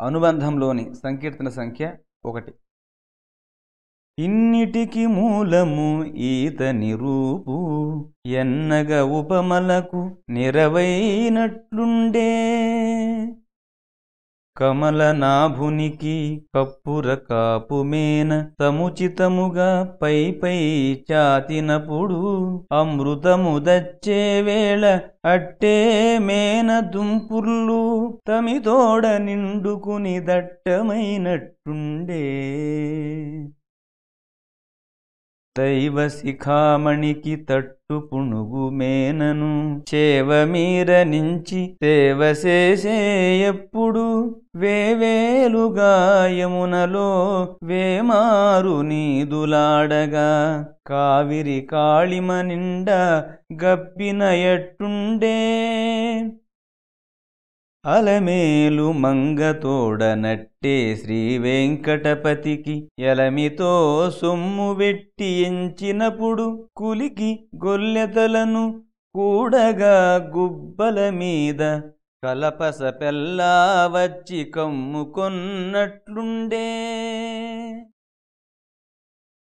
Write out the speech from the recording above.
అనుబంధంలోని సంకీర్తన సంఖ్య ఒకటి. ఇన్నిటికి మూలము ఈతని రూపు ఎన్నగ ఉపమలకు నిరవైనట్లుండే. కమలనాభునికి కప్పుర కాపుమేన సముచితముగా పై పై చాతినప్పుడు అమృతము దచ్చే వేళ అట్టే మేన దుంపుర్లు తమిదోడ నిండుకుని దట్టమైనట్టుండే. దైవ శిఖామణికి తట్టు పుణుగు మేనను. చేవమీర నుంచి సేవ చేసే ఎప్పుడు వేవేలుగా యమునలో వేమారు నీదులాడగా. కావిరి కాళిమ నిండా గప్పిన ఎట్టుండే అలమేలు మంగతోడ నట్టే శ్రీ వెంకటపతికి. ఎలమితో సొమ్ము వెట్టి ఎంచినప్పుడు కులికి గొల్లెతలను కూడగా గుబ్బల మీద. కలపస పెల్లా వచ్చి కమ్ముకొన్నట్లుండే